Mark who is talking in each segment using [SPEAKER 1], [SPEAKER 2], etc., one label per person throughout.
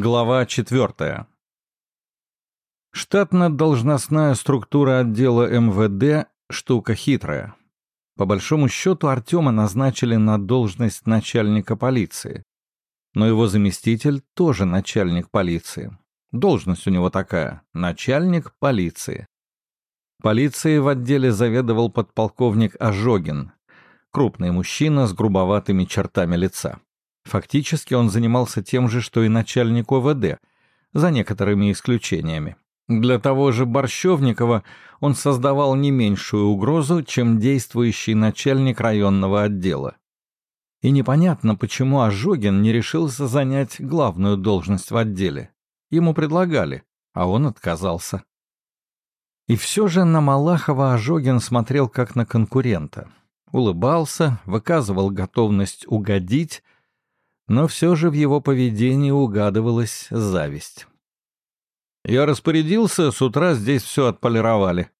[SPEAKER 1] Глава четвертая. Штатно-должностная структура отдела МВД – штука хитрая. По большому счету Артема назначили на должность начальника полиции. Но его заместитель тоже начальник полиции. Должность у него такая – начальник полиции. Полицией в отделе заведовал подполковник Ожогин, крупный мужчина с грубоватыми чертами лица. Фактически он занимался тем же, что и начальник ОВД, за некоторыми исключениями. Для того же Борщевникова он создавал не меньшую угрозу, чем действующий начальник районного отдела. И непонятно, почему Ожогин не решился занять главную должность в отделе. Ему предлагали, а он отказался. И все же на Малахова Ожогин смотрел как на конкурента. Улыбался, выказывал готовность угодить — но все же в его поведении угадывалась зависть. «Я распорядился, с утра здесь все отполировали».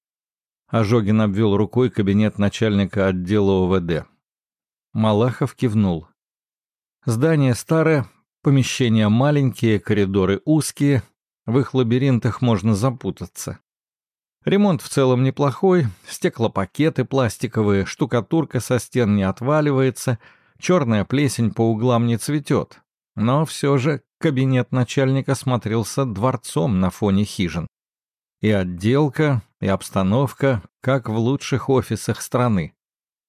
[SPEAKER 1] Ожогин обвел рукой кабинет начальника отдела ОВД. Малахов кивнул. Здание старое, помещения маленькие, коридоры узкие, в их лабиринтах можно запутаться. Ремонт в целом неплохой, стеклопакеты пластиковые, штукатурка со стен не отваливается — Черная плесень по углам не цветет, но все же кабинет начальника смотрелся дворцом на фоне хижин. И отделка, и обстановка, как в лучших офисах страны.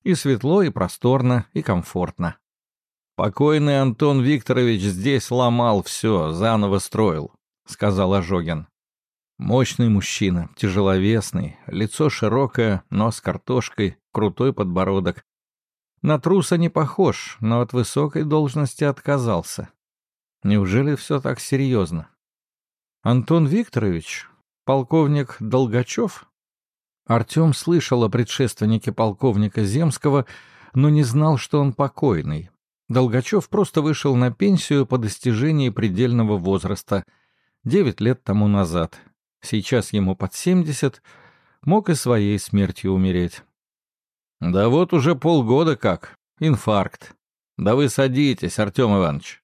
[SPEAKER 1] И светло, и просторно, и комфортно. «Покойный Антон Викторович здесь ломал все, заново строил», — сказал Ожогин. Мощный мужчина, тяжеловесный, лицо широкое, нос картошкой, крутой подбородок. На труса не похож, но от высокой должности отказался. Неужели все так серьезно? Антон Викторович? Полковник Долгачев? Артем слышал о предшественнике полковника Земского, но не знал, что он покойный. Долгачев просто вышел на пенсию по достижении предельного возраста, девять лет тому назад. Сейчас ему под семьдесят, мог и своей смертью умереть. «Да вот уже полгода как. Инфаркт. Да вы садитесь, Артем Иванович».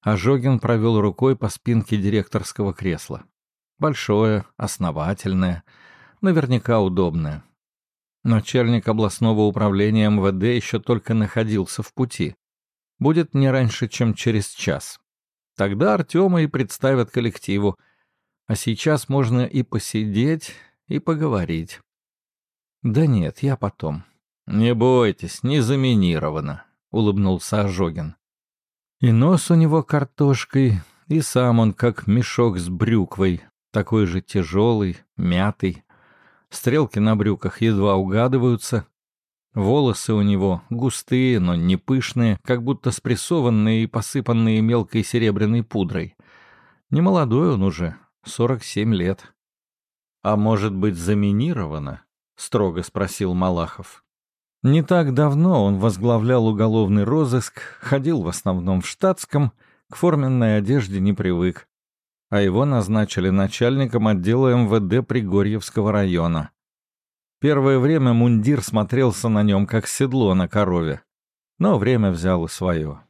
[SPEAKER 1] Ожогин провел рукой по спинке директорского кресла. Большое, основательное, наверняка удобное. Начальник областного управления МВД еще только находился в пути. Будет не раньше, чем через час. Тогда Артема и представят коллективу. А сейчас можно и посидеть, и поговорить. Да нет, я потом. «Не бойтесь, не заминировано», — улыбнулся Ожогин. И нос у него картошкой, и сам он как мешок с брюквой, такой же тяжелый, мятый. Стрелки на брюках едва угадываются. Волосы у него густые, но не пышные, как будто спрессованные и посыпанные мелкой серебряной пудрой. Немолодой он уже, сорок семь лет. «А может быть, заминировано?» — строго спросил Малахов. Не так давно он возглавлял уголовный розыск, ходил в основном в штатском, к форменной одежде не привык. А его назначили начальником отдела МВД Пригорьевского района. Первое время мундир смотрелся на нем, как седло на корове. Но время взяло свое.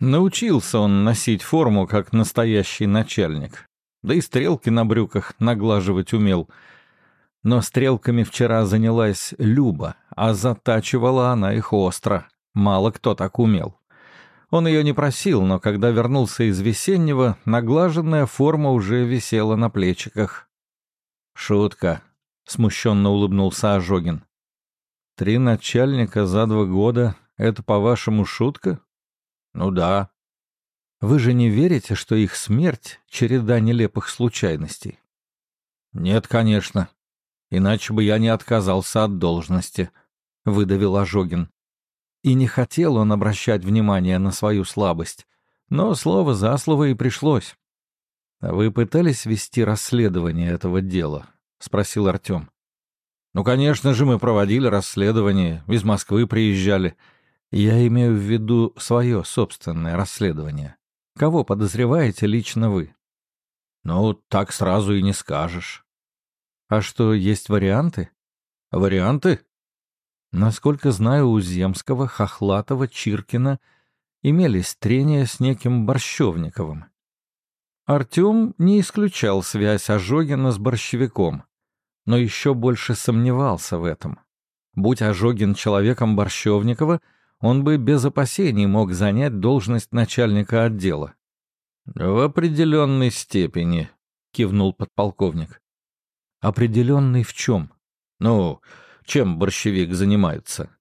[SPEAKER 1] Научился он носить форму, как настоящий начальник. Да и стрелки на брюках наглаживать умел — но стрелками вчера занялась Люба, а затачивала она их остро. Мало кто так умел. Он ее не просил, но когда вернулся из весеннего, наглаженная форма уже висела на плечиках. «Шутка», — смущенно улыбнулся Ожогин. «Три начальника за два года — это, по-вашему, шутка?» «Ну да». «Вы же не верите, что их смерть — череда нелепых случайностей?» «Нет, конечно», Иначе бы я не отказался от должности», — выдавил Ожогин. И не хотел он обращать внимание на свою слабость, но слово за слово и пришлось. «Вы пытались вести расследование этого дела?» — спросил Артем. «Ну, конечно же, мы проводили расследование, из Москвы приезжали. Я имею в виду свое собственное расследование. Кого подозреваете лично вы?» «Ну, так сразу и не скажешь. А что, есть варианты? Варианты? Насколько знаю, у Земского, Хохлатова, Чиркина имелись трения с неким Борщевниковым. Артем не исключал связь Ожогина с борщевиком, но еще больше сомневался в этом. Будь Ожогин человеком Борщевникова, он бы без опасений мог занять должность начальника отдела. «В определенной степени», — кивнул подполковник. «Определенный в чем?» «Ну, чем борщевик занимается?»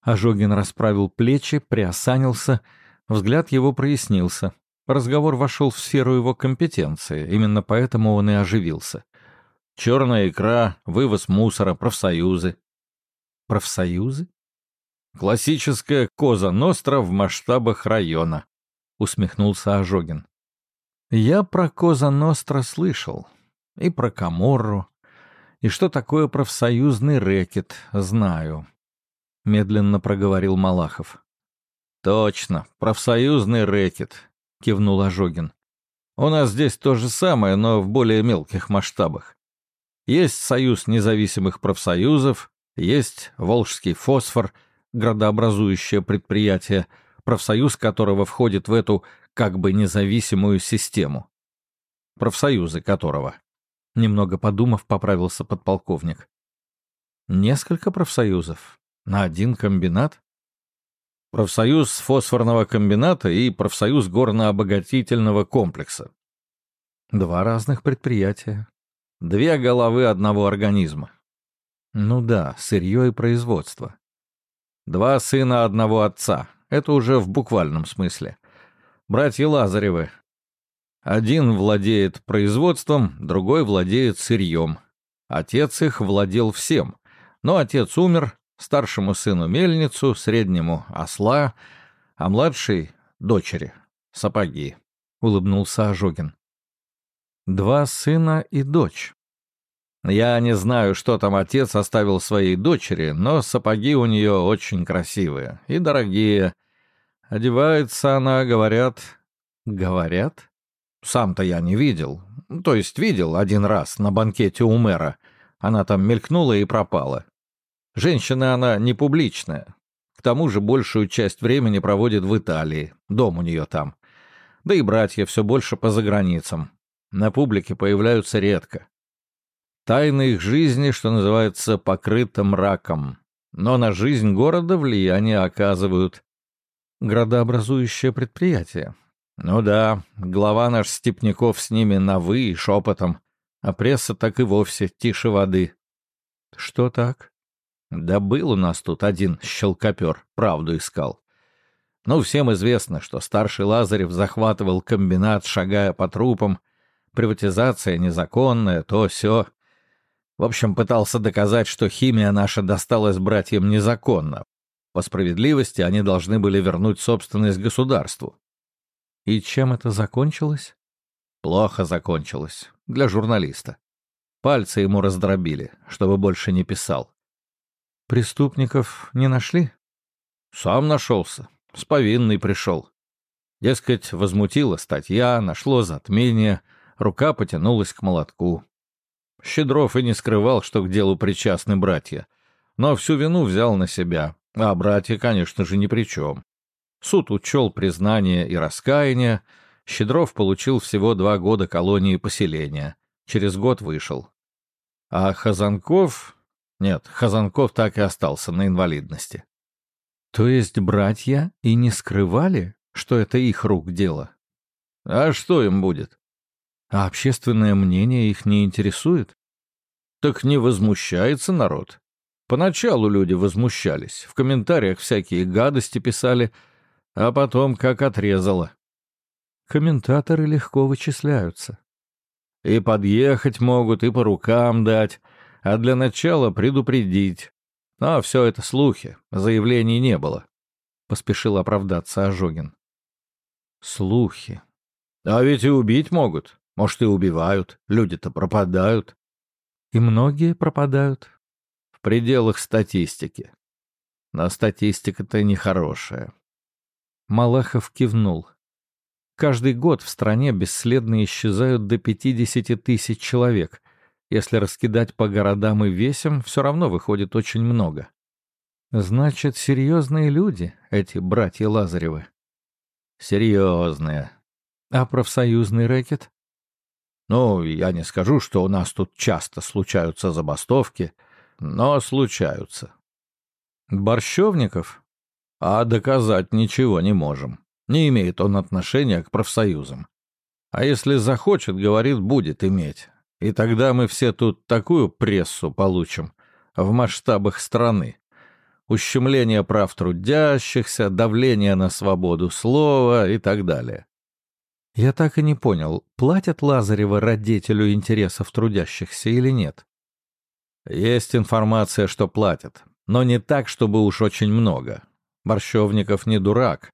[SPEAKER 1] Ожогин расправил плечи, приосанился, взгляд его прояснился. Разговор вошел в сферу его компетенции, именно поэтому он и оживился. «Черная икра, вывоз мусора, профсоюзы». «Профсоюзы?» «Классическая Коза Ностра в масштабах района», — усмехнулся Ожогин. «Я про Коза Ностра слышал. И про Каморру. И что такое профсоюзный рэкет, знаю», — медленно проговорил Малахов. «Точно, профсоюзный рэкет», — кивнул Ожогин. «У нас здесь то же самое, но в более мелких масштабах. Есть Союз независимых профсоюзов, есть Волжский фосфор — градообразующее предприятие, профсоюз которого входит в эту как бы независимую систему. Профсоюзы которого. Немного подумав, поправился подполковник. Несколько профсоюзов? На один комбинат? Профсоюз фосфорного комбината и профсоюз горно-обогатительного комплекса. Два разных предприятия. Две головы одного организма. Ну да, сырье и производство. Два сына одного отца. Это уже в буквальном смысле. Братья Лазаревы. Один владеет производством, другой владеет сырьем. Отец их владел всем. Но отец умер, старшему сыну мельницу, среднему — осла, а младшей — дочери — сапоги. Улыбнулся Ожогин. Два сына и дочь. Я не знаю, что там отец оставил своей дочери, но сапоги у нее очень красивые и дорогие. Одевается она, говорят... Говорят? Сам-то я не видел. То есть видел один раз на банкете у мэра. Она там мелькнула и пропала. Женщина она не публичная. К тому же большую часть времени проводит в Италии. Дом у нее там. Да и братья все больше по заграницам. На публике появляются редко. Тайна их жизни, что называется, покрыта мраком. Но на жизнь города влияние оказывают. Градообразующее предприятие. Ну да, глава наш Степняков с ними на «вы» и шепотом, а пресса так и вовсе тише воды. Что так? Да был у нас тут один щелкопер, правду искал. Ну, всем известно, что старший Лазарев захватывал комбинат, шагая по трупам. Приватизация незаконная, то все. В общем, пытался доказать, что химия наша досталась братьям незаконно. По справедливости они должны были вернуть собственность государству. И чем это закончилось? Плохо закончилось. Для журналиста. Пальцы ему раздробили, чтобы больше не писал. Преступников не нашли? Сам нашелся. С повинной пришел. Дескать, возмутила статья, нашло затмение, рука потянулась к молотку. Щедров и не скрывал, что к делу причастны братья. Но всю вину взял на себя, а братья, конечно же, ни при чем. Суд учел признание и раскаяние. Щедров получил всего два года колонии поселения. Через год вышел. А Хазанков... Нет, Хазанков так и остался на инвалидности. То есть братья и не скрывали, что это их рук дело? А что им будет? А общественное мнение их не интересует? Так не возмущается народ. Поначалу люди возмущались, в комментариях всякие гадости писали, а потом как отрезало. Комментаторы легко вычисляются. И подъехать могут, и по рукам дать, а для начала предупредить. А все это слухи, заявлений не было. Поспешил оправдаться Ожогин. Слухи. А ведь и убить могут. Может, и убивают. Люди-то пропадают. И многие пропадают. В пределах статистики. Но статистика-то нехорошая. Малахов кивнул. Каждый год в стране бесследно исчезают до 50 тысяч человек. Если раскидать по городам и весям, все равно выходит очень много. Значит, серьезные люди, эти братья Лазаревы. Серьезные. А профсоюзный рэкет?
[SPEAKER 2] Ну, я не скажу, что у нас тут часто случаются забастовки, но случаются.
[SPEAKER 1] Борщевников?
[SPEAKER 2] А доказать ничего не можем. Не имеет он отношения к профсоюзам. А если захочет, говорит, будет иметь. И тогда мы все тут такую прессу получим в масштабах страны. Ущемление прав трудящихся, давление на свободу слова и так далее.
[SPEAKER 1] Я так и не понял, платят Лазарева родителю интересов трудящихся или нет?
[SPEAKER 2] Есть информация, что платят, но не так, чтобы уж очень много. Борщевников не дурак,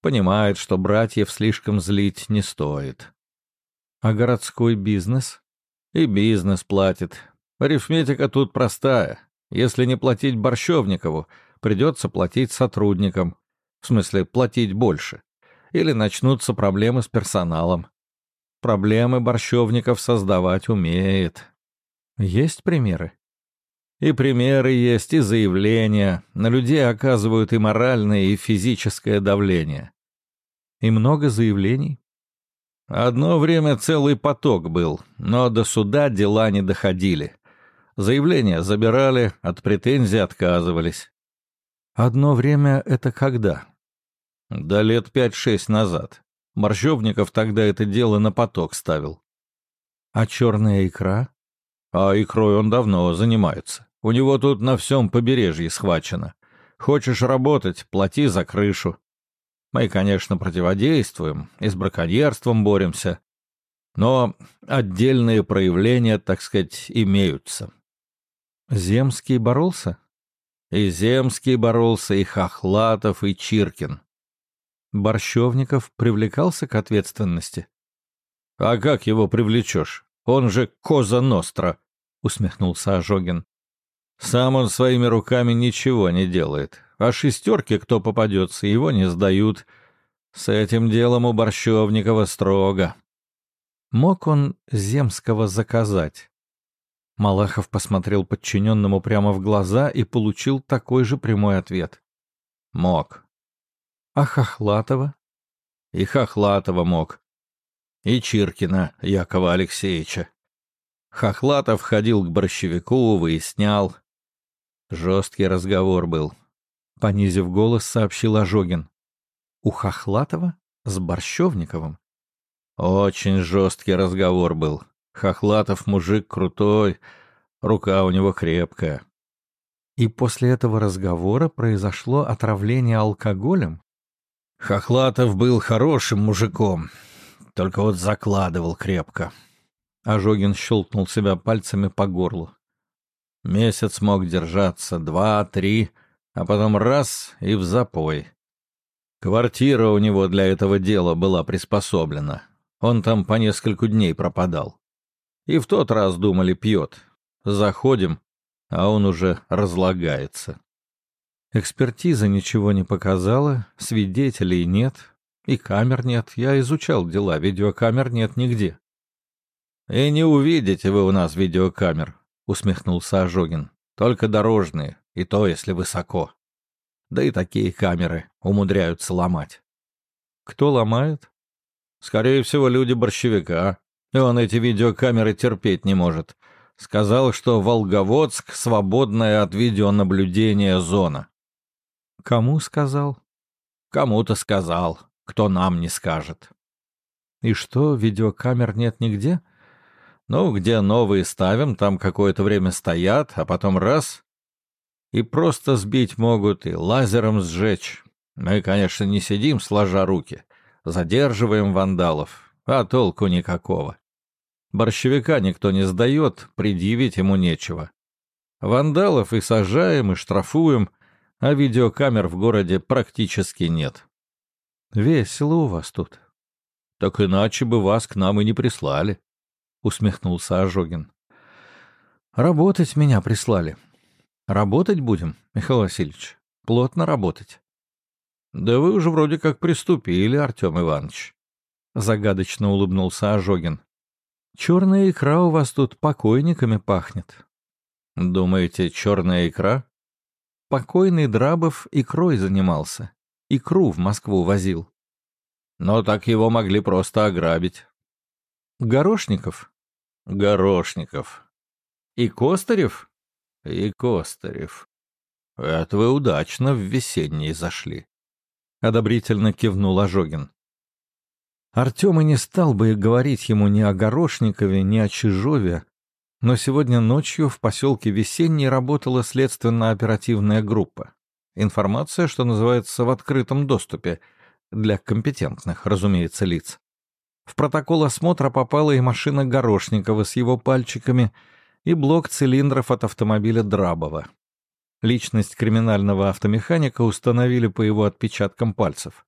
[SPEAKER 2] понимает, что братьев слишком злить не стоит.
[SPEAKER 1] А городской бизнес?
[SPEAKER 2] И бизнес платит. Арифметика тут простая. Если не платить Борщевникову, придется платить сотрудникам. В смысле, платить больше или начнутся проблемы с персоналом. Проблемы борщевников создавать умеет.
[SPEAKER 1] Есть примеры?
[SPEAKER 2] И примеры есть, и заявления. На людей оказывают и моральное, и физическое давление.
[SPEAKER 1] И много заявлений?
[SPEAKER 2] Одно время целый поток был, но до суда дела не доходили. Заявления забирали, от претензий отказывались.
[SPEAKER 1] Одно время это когда?
[SPEAKER 2] Да лет пять-шесть назад. Борщевников тогда это дело на поток ставил.
[SPEAKER 1] А черная икра?
[SPEAKER 2] А икрой он давно занимается. У него тут на всем побережье схвачено. Хочешь работать, плати за крышу. Мы, конечно, противодействуем и с браконьерством боремся. Но отдельные проявления, так сказать, имеются.
[SPEAKER 1] Земский боролся?
[SPEAKER 2] И Земский боролся, и Хохлатов, и Чиркин.
[SPEAKER 1] Борщевников привлекался к ответственности?
[SPEAKER 2] — А как его привлечешь? Он же Коза Ностра, — усмехнулся Ожогин. — Сам он своими руками ничего не делает, а шестерки, кто попадется, его не сдают. С этим делом у Борщевникова строго.
[SPEAKER 1] Мог он Земского заказать? Малахов посмотрел подчиненному прямо в глаза и получил такой же прямой ответ.
[SPEAKER 2] Мог.
[SPEAKER 1] А Хохлатова?
[SPEAKER 2] И Хохлатова мог. И Чиркина Якова Алексеевича. Хохлатов ходил к борщевику, выяснял. Жесткий разговор был.
[SPEAKER 1] Понизив голос, сообщил Ожогин. У Хохлатова? С Борщевниковым?
[SPEAKER 2] Очень жесткий разговор был. Хохлатов мужик крутой, рука у него крепкая.
[SPEAKER 1] И после этого разговора произошло отравление алкоголем?
[SPEAKER 2] Хохлатов был хорошим мужиком, только вот закладывал крепко.
[SPEAKER 1] Ожогин щелкнул себя пальцами по горлу.
[SPEAKER 2] Месяц мог держаться, два, три, а потом раз и в запой. Квартира у него для этого дела была приспособлена. Он там по нескольку дней пропадал. И в тот раз думали, пьет. Заходим, а он уже разлагается.
[SPEAKER 1] Экспертиза ничего не показала, свидетелей нет, и камер нет. Я изучал дела, видеокамер нет нигде.
[SPEAKER 2] — И не увидите вы у нас видеокамер, — усмехнулся Ожогин. — Только дорожные, и то, если высоко. Да и такие камеры умудряются ломать.
[SPEAKER 1] — Кто ломает?
[SPEAKER 2] — Скорее всего, люди борщевика. И он эти видеокамеры терпеть не может. Сказал, что Волговодск — свободная от видеонаблюдения зона.
[SPEAKER 1] Кому сказал?
[SPEAKER 2] Кому-то сказал, кто нам не скажет.
[SPEAKER 1] И что, видеокамер нет нигде?
[SPEAKER 2] Ну, где новые ставим, там какое-то время стоят, а потом раз — и просто сбить могут, и лазером сжечь. Мы, конечно, не сидим, сложа руки. Задерживаем вандалов, а толку никакого. Борщевика никто не сдает, предъявить ему нечего. Вандалов и сажаем, и штрафуем — а видеокамер в городе практически нет.
[SPEAKER 1] Весело у вас тут.
[SPEAKER 2] Так иначе бы вас к нам и не прислали, усмехнулся Ожогин.
[SPEAKER 1] Работать меня прислали. Работать будем, Михаил Васильевич. Плотно работать.
[SPEAKER 2] Да вы уже вроде как приступили, Артем Иванович.
[SPEAKER 1] Загадочно улыбнулся Ожогин. Черная икра у вас тут покойниками пахнет.
[SPEAKER 2] Думаете, черная икра?
[SPEAKER 1] Покойный Драбов икрой занимался. Икру в Москву возил.
[SPEAKER 2] Но так его могли просто ограбить.
[SPEAKER 1] Горошников?
[SPEAKER 2] Горошников.
[SPEAKER 1] И Костарев?
[SPEAKER 2] И Костарев. Это вы удачно в весенний зашли.
[SPEAKER 1] Одобрительно кивнул Ожогин. Артем и не стал бы говорить ему ни о Горошникове, ни о Чижове, но сегодня ночью в поселке Весенний работала следственно-оперативная группа. Информация, что называется, в открытом доступе, для компетентных, разумеется, лиц. В протокол осмотра попала и машина Горошникова с его пальчиками, и блок цилиндров от автомобиля Драбова. Личность криминального автомеханика установили по его отпечаткам пальцев.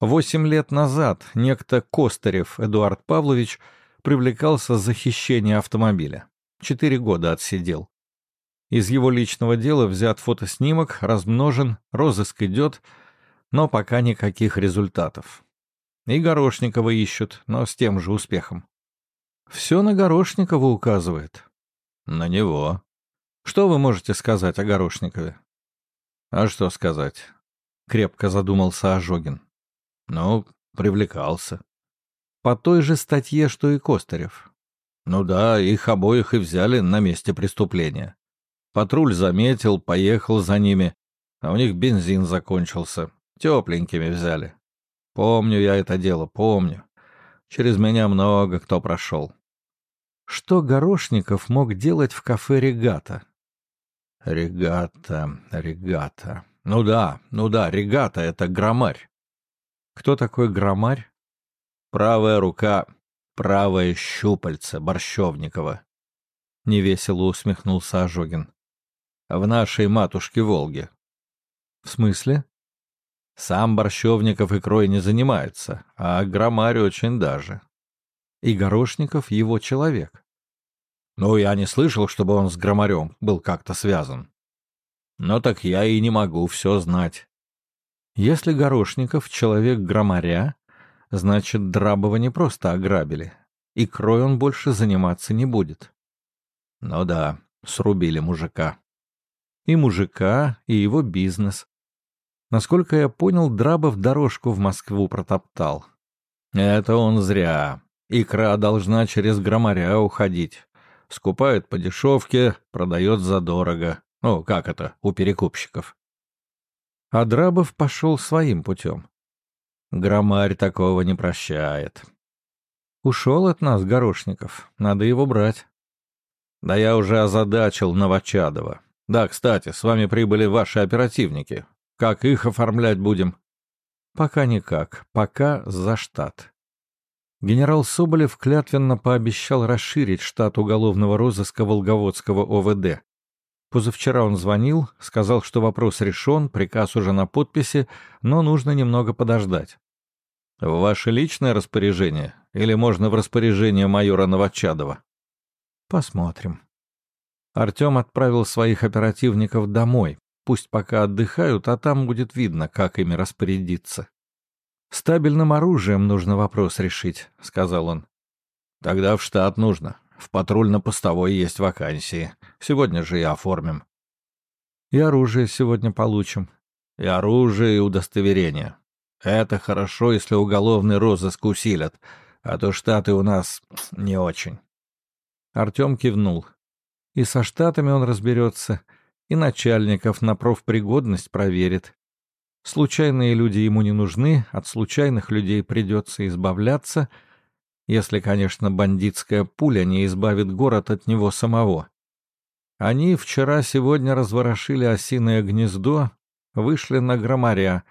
[SPEAKER 1] Восемь лет назад некто Костарев Эдуард Павлович привлекался за хищение автомобиля. Четыре года отсидел. Из его личного дела взят фотоснимок, размножен, розыск идет, но пока никаких результатов. И Горошникова ищут, но с тем же успехом. Все на Горошникова указывает.
[SPEAKER 2] На него.
[SPEAKER 1] Что вы можете сказать о Горошникове?
[SPEAKER 2] А что сказать?
[SPEAKER 1] Крепко задумался Ожогин.
[SPEAKER 2] Ну, привлекался.
[SPEAKER 1] По той же статье, что и Костарев.
[SPEAKER 2] Ну да, их обоих и взяли на месте преступления. Патруль заметил, поехал за ними, а у них бензин закончился. Тепленькими взяли. Помню я это дело, помню. Через меня много кто прошел.
[SPEAKER 1] Что Горошников мог делать в кафе «Регата»?
[SPEAKER 2] «Регата, регата. Ну да, ну да, регата — это громарь».
[SPEAKER 1] «Кто такой громарь?»
[SPEAKER 2] «Правая рука, правое щупальце Борщевникова».
[SPEAKER 1] Невесело усмехнулся Ожогин.
[SPEAKER 2] «В нашей матушке Волге».
[SPEAKER 1] «В смысле?»
[SPEAKER 2] Сам Борщевников икрой не занимается, а Громарь очень даже.
[SPEAKER 1] И Горошников его человек.
[SPEAKER 2] Ну, я не слышал, чтобы он с Громарем был как-то связан. Но так я и не могу все знать.
[SPEAKER 1] Если Горошников человек Громаря, значит, Драбова не просто ограбили. И крой он больше заниматься не будет.
[SPEAKER 2] Ну да, срубили мужика.
[SPEAKER 1] И мужика, и его бизнес. Насколько я понял, Драбов дорожку в Москву протоптал.
[SPEAKER 2] Это он зря. Икра должна через громаря уходить. Скупает по дешевке, продает задорого. Ну, как это, у перекупщиков.
[SPEAKER 1] А Драбов пошел своим путем.
[SPEAKER 2] Громарь такого не прощает.
[SPEAKER 1] Ушел от нас Горошников, надо его брать.
[SPEAKER 2] Да я уже озадачил Новочадова. Да, кстати, с вами прибыли ваши оперативники. Как их оформлять будем?
[SPEAKER 1] Пока никак. Пока за штат. Генерал Соболев клятвенно пообещал расширить штат уголовного розыска Волговодского ОВД. Позавчера он звонил, сказал, что вопрос решен, приказ уже на подписи, но нужно немного подождать.
[SPEAKER 2] В ваше личное распоряжение или можно в распоряжение майора Новочадова?
[SPEAKER 1] Посмотрим. Артем отправил своих оперативников домой, Пусть пока отдыхают, а там будет видно, как ими распорядиться. «Стабильным оружием нужно вопрос решить», — сказал он.
[SPEAKER 2] «Тогда в штат нужно. В патрульно-постовой есть вакансии. Сегодня же и оформим».
[SPEAKER 1] «И оружие сегодня получим».
[SPEAKER 2] «И оружие, и удостоверение. Это хорошо, если уголовный розыск усилят, а то штаты у нас не очень».
[SPEAKER 1] Артем кивнул. «И со штатами он разберется, и начальников на профпригодность проверит. Случайные люди ему не нужны, от случайных людей придется избавляться, если, конечно, бандитская пуля не избавит город от него самого. Они вчера-сегодня разворошили осиное гнездо, вышли на громаря,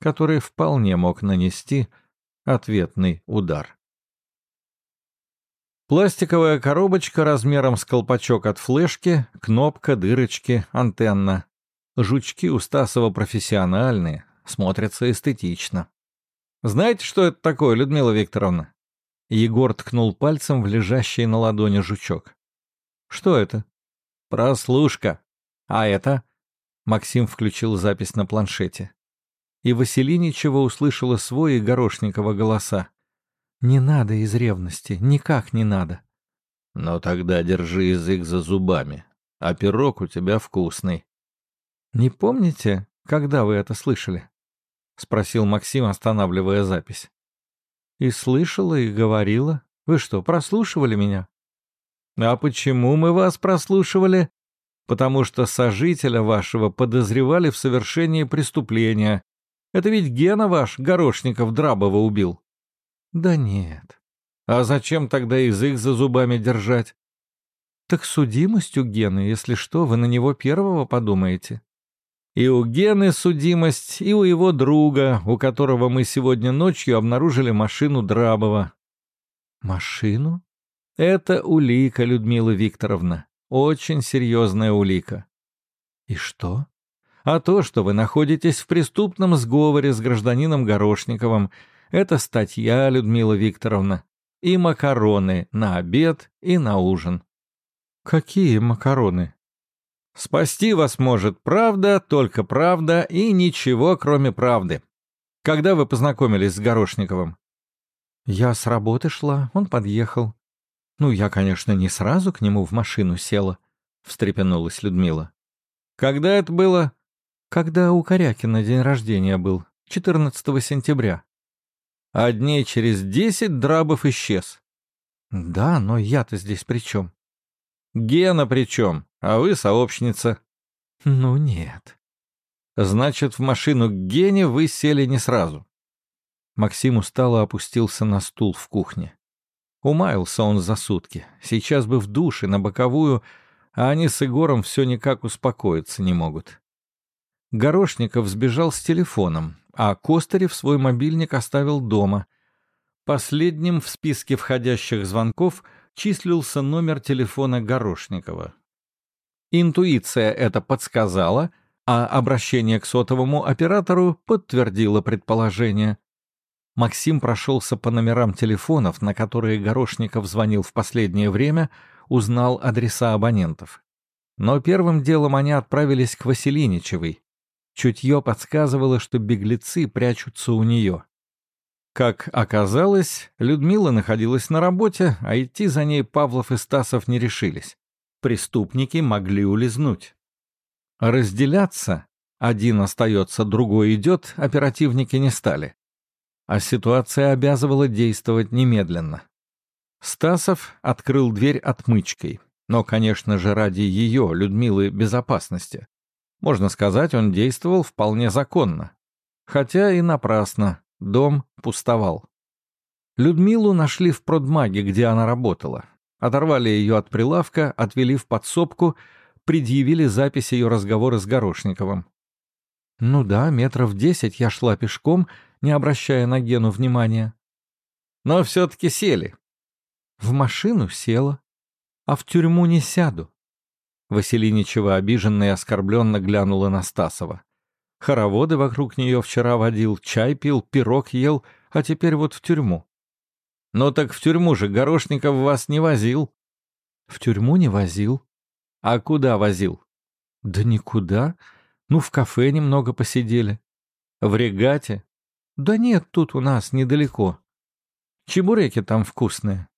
[SPEAKER 1] который вполне мог нанести ответный удар. Пластиковая коробочка размером с колпачок от флешки, кнопка, дырочки, антенна. Жучки у Стасова профессиональные, смотрятся эстетично. Знаете, что это такое, Людмила Викторовна? Егор ткнул пальцем в лежащий на ладони жучок. Что это? Прослушка. А это? Максим включил запись на планшете. И Василиничева услышала свой и Горошникова голоса. «Не надо из ревности, никак не надо».
[SPEAKER 2] «Но тогда держи язык за зубами, а пирог у тебя вкусный».
[SPEAKER 1] «Не помните, когда вы это слышали?» — спросил Максим, останавливая запись. «И слышала, и говорила. Вы что, прослушивали меня?» А почему мы вас прослушивали? Потому что сожителя вашего подозревали в совершении преступления. Это ведь Гена ваш, Горошников, Драбова убил. Да нет. А зачем тогда язык за зубами держать? Так судимость у Гены, если что, вы на него первого подумаете. И у Гены судимость, и у его друга, у которого мы сегодня ночью обнаружили машину Драбова. Машину? Это улика, Людмила Викторовна. Очень серьезная улика. И что? А то, что вы находитесь в преступном сговоре с гражданином Горошниковым, это статья, Людмила Викторовна. И макароны на обед и на ужин. Какие макароны? Спасти вас может правда, только правда и ничего, кроме правды. Когда вы познакомились с Горошниковым? Я с работы шла, он подъехал. Ну, я, конечно, не сразу к нему в машину села, встрепенулась Людмила. Когда это было? Когда у Корякина день рождения был, 14 сентября. А дней через десять Драбов исчез. Да, но я-то здесь при чем? Гена при чем? А вы сообщница. Ну нет. Значит, в машину к Гене вы сели не сразу. Максим устало опустился на стул в кухне. Умаялся он за сутки. Сейчас бы в душе, на боковую, а они с Егором все никак успокоиться не могут. Горошников сбежал с телефоном, а Костарев свой мобильник оставил дома. Последним в списке входящих звонков — числился номер телефона Горошникова. Интуиция это подсказала, а обращение к сотовому оператору подтвердило предположение. Максим прошелся по номерам телефонов, на которые Горошников звонил в последнее время, узнал адреса абонентов. Но первым делом они отправились к Василиничевой. Чутье подсказывало, что беглецы прячутся у нее. Как оказалось, Людмила находилась на работе, а идти за ней Павлов и Стасов не решились. Преступники могли улизнуть. Разделяться, один остается, другой идет, оперативники не стали. А ситуация обязывала действовать немедленно. Стасов открыл дверь отмычкой, но, конечно же, ради ее, Людмилы, безопасности. Можно сказать, он действовал вполне законно. Хотя и напрасно, Дом пустовал. Людмилу нашли в продмаге, где она работала. Оторвали ее от прилавка, отвели в подсобку, предъявили запись ее разговора с Горошниковым. Ну да, метров десять я шла пешком, не обращая на Гену внимания. Но все-таки сели. В машину села, а в тюрьму не сяду. Василиничева обиженно и оскорбленно глянула на Стасова. Хороводы вокруг нее вчера водил, чай пил, пирог ел, а теперь вот в тюрьму. Ну так в тюрьму же Горошников вас не возил. В тюрьму не возил. А куда возил? Да никуда. Ну, в кафе немного посидели. В регате? Да нет, тут у нас недалеко. Чебуреки там вкусные.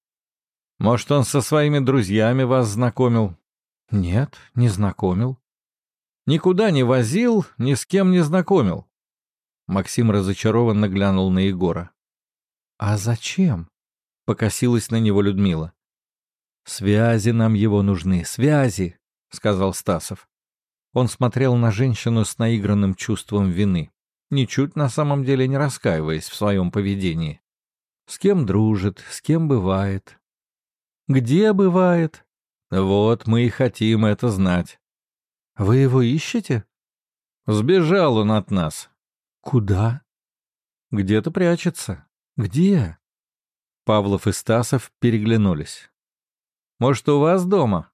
[SPEAKER 1] Может, он со своими друзьями вас знакомил? Нет, не знакомил. Никуда не возил, ни с кем не знакомил. Максим разочарованно глянул на Егора. «А зачем?» — покосилась на него Людмила. «Связи нам его нужны, связи», — сказал Стасов. Он смотрел на женщину с наигранным чувством вины, ничуть на самом деле не раскаиваясь в своем поведении. С кем дружит, с кем бывает. Где бывает? Вот мы и хотим это знать. Вы его ищете? Сбежал он от нас. Куда? Где-то прячется. Где? Павлов и Стасов переглянулись. Может, у вас дома?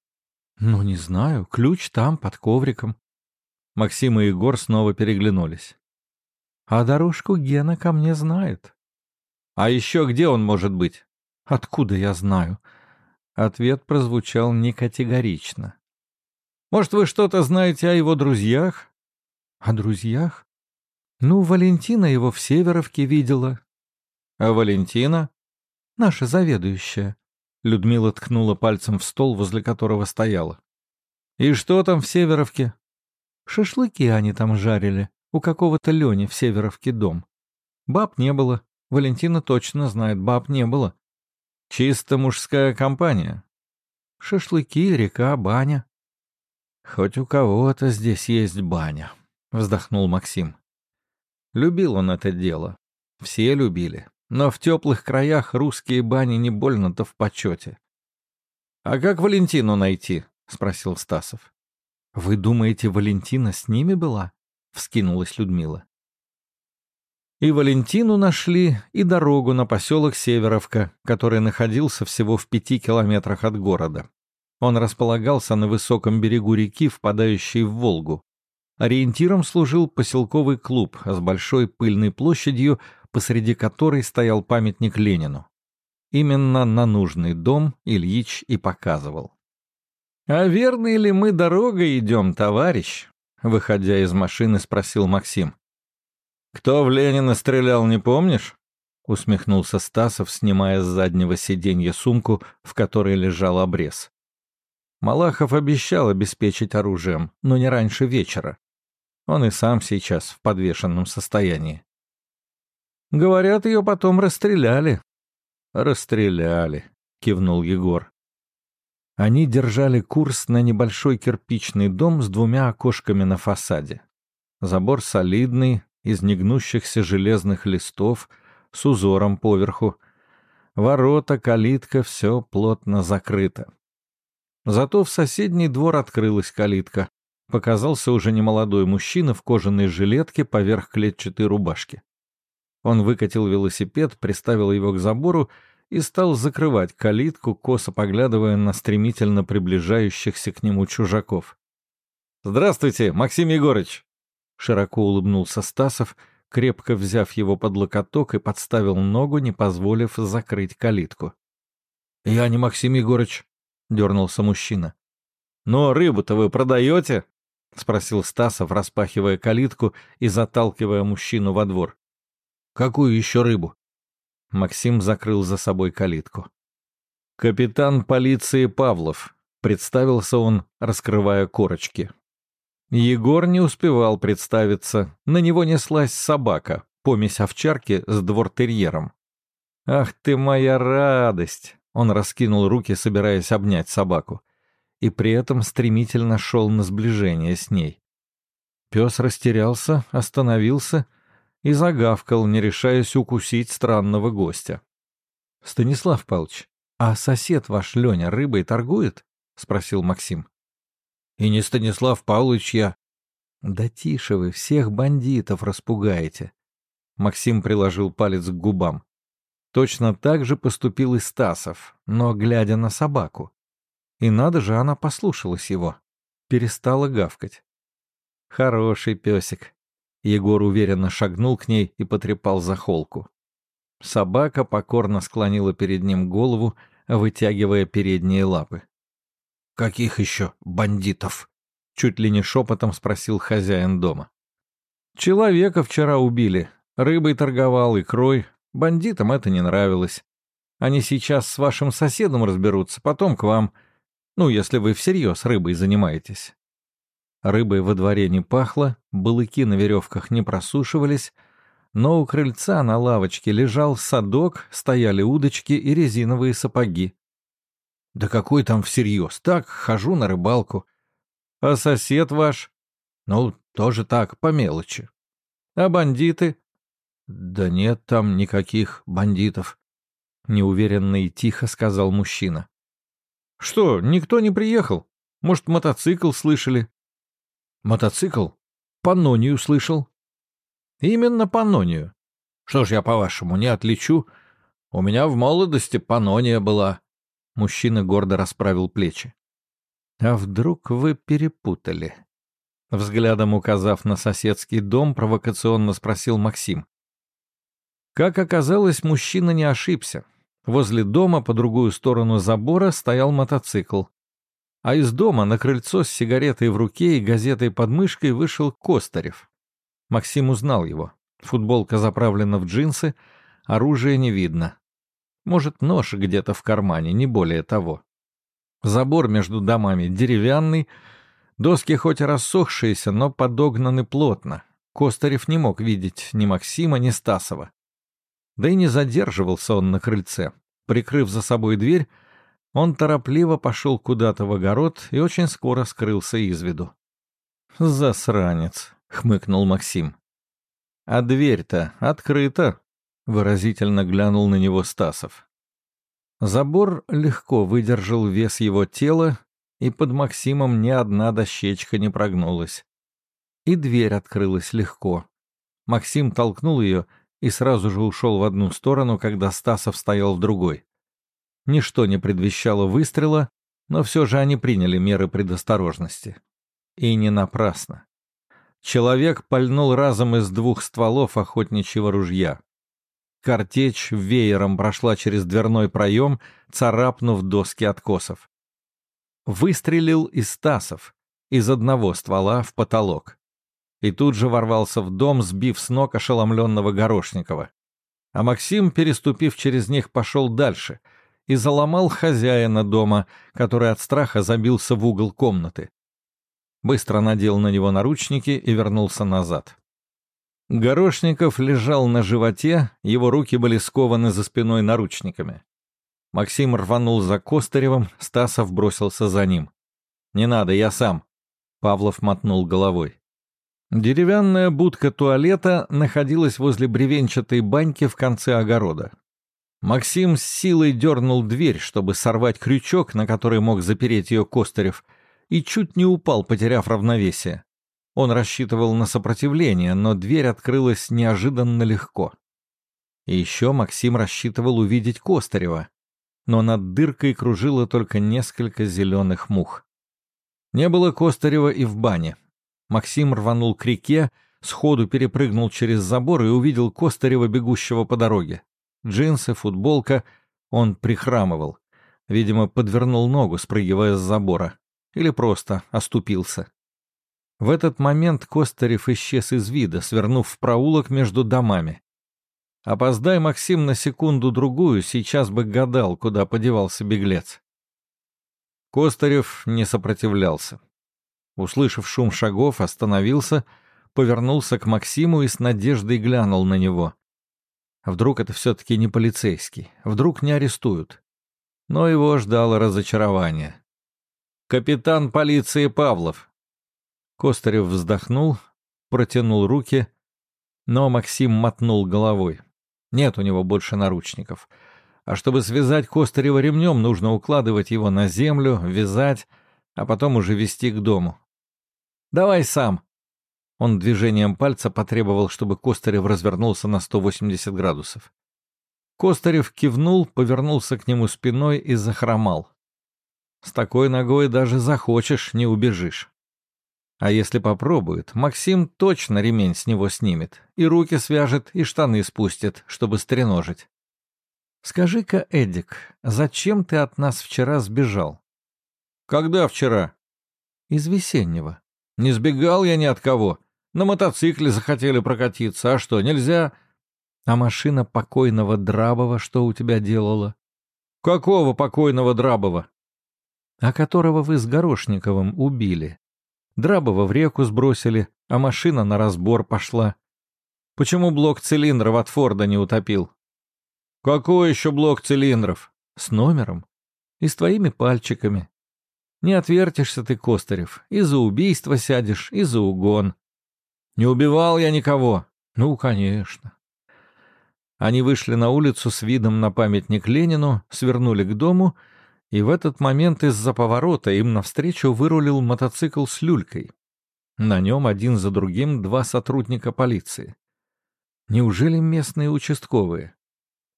[SPEAKER 1] Ну, не знаю. Ключ там, под ковриком. Максим и Егор снова переглянулись. А дорожку Гена ко мне знает. А еще где он может быть? Откуда я знаю? Ответ прозвучал некатегорично. Может, вы что-то знаете о его друзьях? О друзьях? Ну, Валентина его в Северовке видела. А Валентина? Наша заведующая. Людмила ткнула пальцем в стол, возле которого стояла. И что там в Северовке? Шашлыки они там жарили. У какого-то Лени в Северовке дом. Баб не было. Валентина точно знает, баб не было. Чисто мужская компания. Шашлыки, река, баня. Хоть у кого-то здесь есть баня, вздохнул Максим. Любил он это дело. Все любили. Но в теплых краях русские бани не больно-то в почете. «А как Валентину найти?» — спросил Стасов. «Вы думаете, Валентина с ними была?» — вскинулась Людмила. И Валентину нашли, и дорогу на поселок Северовка, который находился всего в пяти километрах от города. Он располагался на высоком берегу реки, впадающей в Волгу. Ориентиром служил поселковый клуб с большой пыльной площадью, посреди которой стоял памятник Ленину. Именно на нужный дом Ильич и показывал. «А верной ли мы дорогой идем, товарищ?» Выходя из машины, спросил Максим. «Кто в Ленина стрелял, не помнишь?» — усмехнулся Стасов, снимая с заднего сиденья сумку, в которой лежал обрез. Малахов обещал обеспечить оружием, но не раньше вечера. Он и сам сейчас в подвешенном состоянии. «Говорят, ее потом расстреляли». «Расстреляли», — кивнул Егор. Они держали курс на небольшой кирпичный дом с двумя окошками на фасаде. Забор солидный, из негнущихся железных листов, с узором поверху. Ворота, калитка — все плотно закрыто. Зато в соседний двор открылась калитка. Показался уже немолодой мужчина в кожаной жилетке поверх клетчатой рубашки. Он выкатил велосипед, приставил его к забору и стал закрывать калитку, косо поглядывая на стремительно приближающихся к нему чужаков. «Здравствуйте, Максим Егорыч!» Широко улыбнулся Стасов, крепко взяв его под локоток и подставил ногу, не позволив закрыть калитку. «Я не Максим Егорыч», — дернулся мужчина. «Но рыбу-то вы продаете?» — спросил Стасов, распахивая калитку и заталкивая мужчину во двор. «Какую еще рыбу?» Максим закрыл за собой калитку. «Капитан полиции Павлов», — представился он, раскрывая корочки. Егор не успевал представиться. На него неслась собака, помесь овчарки с двортерьером. «Ах ты моя радость!» Он раскинул руки, собираясь обнять собаку. И при этом стремительно шел на сближение с ней. Пес растерялся, остановился и загавкал, не решаясь укусить странного гостя. «Станислав Павлович, а сосед ваш Леня рыбой торгует?» — спросил Максим. И не Станислав Павлович я. Да тише вы, всех бандитов распугаете. Максим приложил палец к губам. Точно так же поступил и Стасов, но глядя на собаку. И надо же, она послушалась его. Перестала гавкать. Хороший песик. Егор уверенно шагнул к ней и потрепал за холку. Собака покорно склонила перед ним голову, вытягивая передние лапы. «Каких еще бандитов?» — чуть ли не шепотом спросил хозяин дома. «Человека вчера убили. Рыбой торговал, икрой. Бандитам это не нравилось. Они сейчас с вашим соседом разберутся, потом к вам. Ну, если вы всерьез рыбой занимаетесь». Рыбой во дворе не пахло, балыки на веревках не просушивались, но у крыльца на лавочке лежал садок, стояли удочки и резиновые сапоги. Да какой там всерьез? Так, хожу на рыбалку. А сосед ваш? Ну, тоже так, по мелочи. А бандиты? Да нет там никаких бандитов. Неуверенно и тихо сказал мужчина. Что, никто не приехал? Может, мотоцикл слышали? Мотоцикл? Панонию слышал. Именно Панонию. Что ж я, по-вашему, не отличу? У меня в молодости Панония была. Мужчина гордо расправил плечи. «А вдруг вы перепутали?» Взглядом указав на соседский дом, провокационно спросил Максим. Как оказалось, мужчина не ошибся. Возле дома по другую сторону забора стоял мотоцикл. А из дома на крыльцо с сигаретой в руке и газетой под мышкой вышел Костарев. Максим узнал его. Футболка заправлена в джинсы, оружия не видно. Может, нож где-то в кармане, не более того. Забор между домами деревянный, доски хоть и рассохшиеся, но подогнаны плотно. Костарев не мог видеть ни Максима, ни Стасова. Да и не задерживался он на крыльце. Прикрыв за собой дверь, Он торопливо пошел куда-то в огород и очень скоро скрылся из виду. «Засранец», — хмыкнул Максим. «А дверь-то открыта», — выразительно глянул на него Стасов. Забор легко выдержал вес его тела, и под Максимом ни одна дощечка не прогнулась. И дверь открылась легко. Максим толкнул ее и сразу же ушел в одну сторону, когда Стасов стоял в другой. Ничто не предвещало выстрела, но все же они приняли меры предосторожности. И не напрасно. Человек пальнул разом из двух стволов охотничьего ружья. Картечь веером прошла через дверной проем, царапнув доски откосов. Выстрелил из Стасов, из одного ствола в потолок. И тут же ворвался в дом, сбив с ног ошеломленного Горошникова. А Максим, переступив через них, пошел дальше и заломал хозяина дома, который от страха забился в угол комнаты быстро надел на него наручники и вернулся назад. Горошников лежал на животе, его руки были скованы за спиной наручниками. Максим рванул за Костыревым, Стасов бросился за ним. «Не надо, я сам», — Павлов мотнул головой. Деревянная будка туалета находилась возле бревенчатой баньки в конце огорода. Максим с силой дернул дверь, чтобы сорвать крючок, на который мог запереть ее Костырев — и чуть не упал, потеряв равновесие. Он рассчитывал на сопротивление, но дверь открылась неожиданно легко. Еще Максим рассчитывал увидеть Костарева, но над дыркой кружило только несколько зеленых мух. Не было Костарева и в бане. Максим рванул к реке, сходу перепрыгнул через забор и увидел Костарева, бегущего по дороге. Джинсы, футболка. Он прихрамывал. Видимо, подвернул ногу, спрыгивая с забора или просто оступился. В этот момент Костарев исчез из вида, свернув в проулок между домами. Опоздай Максим на секунду-другую, сейчас бы гадал, куда подевался беглец. Костарев не сопротивлялся. Услышав шум шагов, остановился, повернулся к Максиму и с надеждой глянул на него. Вдруг это все-таки не полицейский, вдруг не арестуют. Но его ждало разочарование. Капитан полиции Павлов. Костарев вздохнул, протянул руки, но Максим мотнул головой. Нет у него больше наручников. А чтобы связать Костарева ремнем, нужно укладывать его на землю, вязать, а потом уже вести к дому. «Давай сам!» Он движением пальца потребовал, чтобы Костарев развернулся на 180 градусов. Костарев кивнул, повернулся к нему спиной и захромал. С такой ногой даже захочешь, не убежишь. А если попробует, Максим точно ремень с него снимет, и руки свяжет, и штаны спустит, чтобы стреножить. Скажи-ка, Эдик, зачем ты от нас вчера сбежал? Когда вчера? Из весеннего. Не сбегал я ни от кого. На мотоцикле захотели прокатиться, а что, нельзя? А машина покойного Драбова что у тебя делала? Какого покойного Драбова? а которого вы с Горошниковым убили. Драбова в реку сбросили, а машина на разбор пошла. Почему блок цилиндров от Форда не утопил? Какой еще блок цилиндров? С номером. И с твоими пальчиками. Не отвертишься ты, Костарев. И за убийство сядешь, и за угон. Не убивал я никого. Ну, конечно. Они вышли на улицу с видом на памятник Ленину, свернули к дому — и в этот момент из-за поворота им навстречу вырулил мотоцикл с люлькой. На нем один за другим два сотрудника полиции. Неужели местные участковые?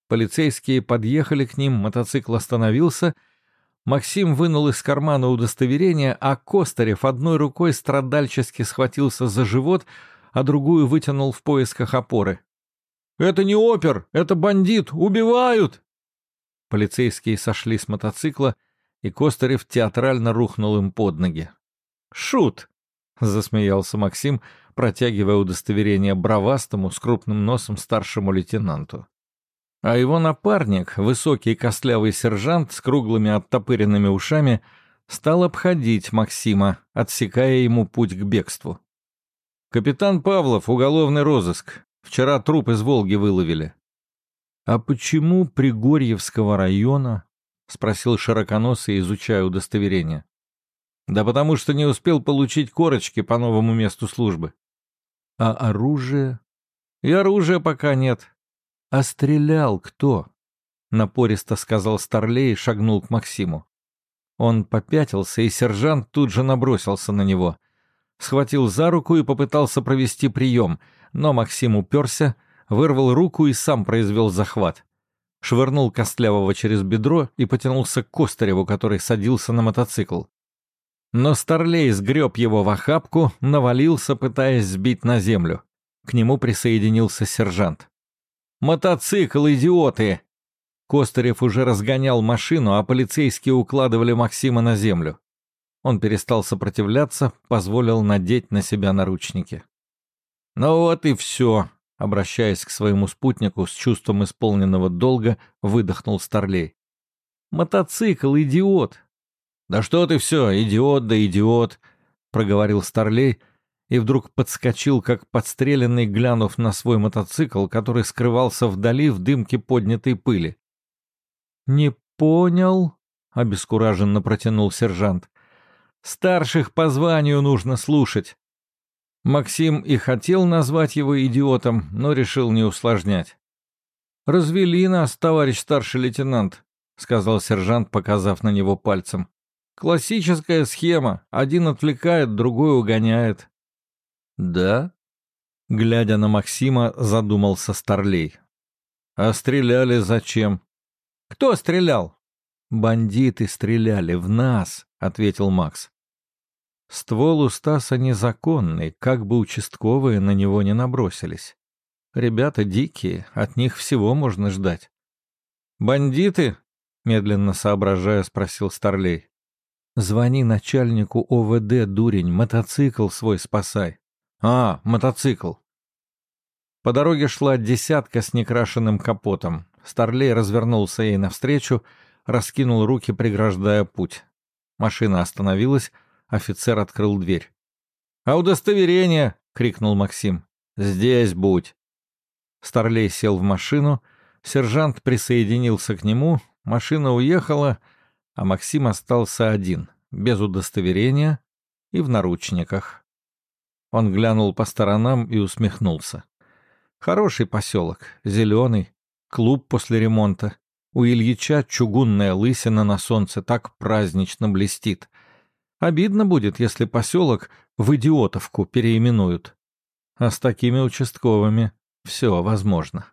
[SPEAKER 1] Полицейские подъехали к ним, мотоцикл остановился. Максим вынул из кармана удостоверение, а Костарев одной рукой страдальчески схватился за живот, а другую вытянул в поисках опоры. «Это не опер! Это бандит! Убивают!» Полицейские сошли с мотоцикла, и Костарев театрально рухнул им под ноги. «Шут!» — засмеялся Максим, протягивая удостоверение бравастому с крупным носом старшему лейтенанту. А его напарник, высокий костлявый сержант с круглыми оттопыренными ушами, стал обходить Максима, отсекая ему путь к бегству. «Капитан Павлов, уголовный розыск. Вчера труп из Волги выловили. А почему Пригорьевского района? — спросил широконосый, изучая удостоверение. «Да потому что не успел получить корочки по новому месту службы». «А оружие?» «И оружия пока нет». «А стрелял кто?» — напористо сказал Старлей и шагнул к Максиму. Он попятился, и сержант тут же набросился на него. Схватил за руку и попытался провести прием, но Максим уперся, вырвал руку и сам произвел захват. Швырнул Костлявого через бедро и потянулся к Костареву, который садился на мотоцикл. Но Старлей сгреб его в охапку, навалился, пытаясь сбить на землю. К нему присоединился сержант. «Мотоцикл, идиоты!» Костарев уже разгонял машину, а полицейские укладывали Максима на землю. Он перестал сопротивляться, позволил надеть на себя наручники. «Ну вот и все», — обращаясь к своему спутнику с чувством исполненного долга, выдохнул Старлей. «Мотоцикл, идиот!» «Да что ты все, идиот да идиот!» — проговорил Старлей и вдруг подскочил, как подстреленный, глянув на свой мотоцикл, который скрывался вдали в дымке поднятой пыли. «Не понял?» — обескураженно протянул сержант. «Старших по званию нужно слушать». Максим и хотел назвать его идиотом, но решил не усложнять. «Развели нас, товарищ старший лейтенант», — сказал сержант, показав на него пальцем. «Классическая схема. Один отвлекает, другой угоняет». «Да?» — глядя на Максима, задумался Старлей. «А стреляли зачем?» «Кто стрелял?» «Бандиты стреляли в нас», — ответил Макс. Ствол у Стаса незаконный, как бы участковые на него не набросились. Ребята дикие, от них всего можно ждать. «Бандиты?» — медленно соображая, спросил Старлей. «Звони начальнику ОВД, дурень, мотоцикл свой спасай». «А, мотоцикл». По дороге шла десятка с некрашенным капотом. Старлей развернулся ей навстречу, раскинул руки, преграждая путь. Машина остановилась, офицер открыл дверь. «А удостоверение!» — крикнул Максим. «Здесь будь!» Старлей сел в машину, сержант присоединился к нему, машина уехала, а Максим остался один, без удостоверения и в наручниках. Он глянул по сторонам и усмехнулся. Хороший поселок, зеленый, клуб после ремонта. У Ильича чугунная лысина на солнце так празднично блестит. Обидно будет, если поселок в идиотовку переименуют. А с такими участковыми все возможно.